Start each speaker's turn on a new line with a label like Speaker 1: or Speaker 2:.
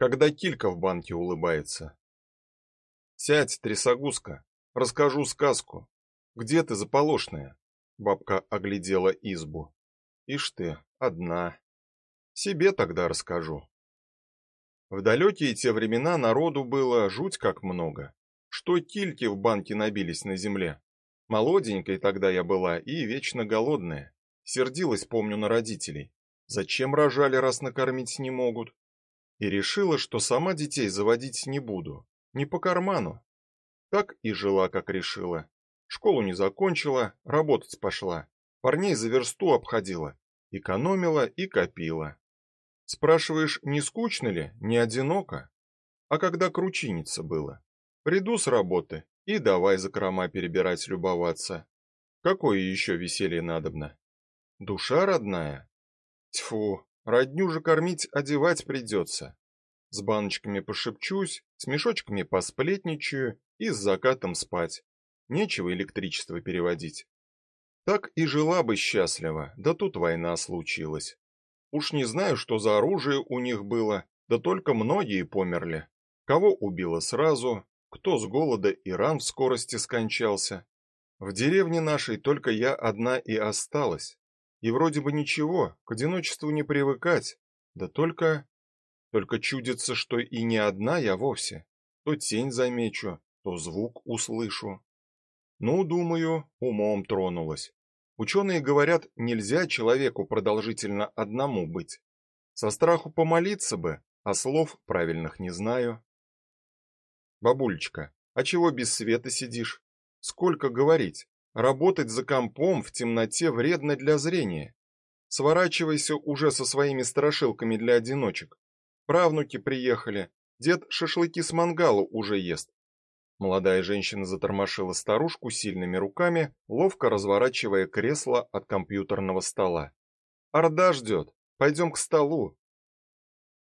Speaker 1: когда килька в банке улыбается. Сядь, трясогузка, расскажу сказку. Где ты, заполошная? Бабка оглядела избу. Ишь ты, одна. Себе тогда расскажу. В далекие те времена народу было жуть как много. Что кильки в банке набились на земле. Молоденькой тогда я была и вечно голодная. Сердилась, помню, на родителей. Зачем рожали, раз накормить не могут? И решила, что сама детей заводить не буду. Не по карману. Так и жила, как решила. Школу не закончила, работать пошла. Парней за версту обходила. Экономила и копила. Спрашиваешь, не скучно ли, не одиноко? А когда кручиниться было? Приду с работы и давай закрома перебирать, любоваться. Какое еще веселье надобно? Душа родная? Тьфу, родню же кормить, одевать придется. С баночками пошепчусь, с мешочками посплетничаю и с закатом спать. Нечего электричество переводить. Так и жила бы счастливо, да тут война случилась. Уж не знаю, что за оружие у них было, да только многие померли. Кого убило сразу, кто с голода и ран в скорости скончался. В деревне нашей только я одна и осталась. И вроде бы ничего, к одиночеству не привыкать. Да только... Только чудится, что и не одна я вовсе. То тень замечу, то звук услышу. Ну, думаю, умом тронулась. Ученые говорят, нельзя человеку продолжительно одному быть. Со страху помолиться бы, а слов правильных не знаю. Бабулечка, а чего без света сидишь? Сколько говорить? Работать за компом в темноте вредно для зрения. Сворачивайся уже со своими страшилками для одиночек. Правнуки приехали. Дед шашлыки с мангала уже ест. Молодая женщина затормошила старушку сильными руками, ловко разворачивая кресло от компьютерного стола. Орда ждет. Пойдем к столу.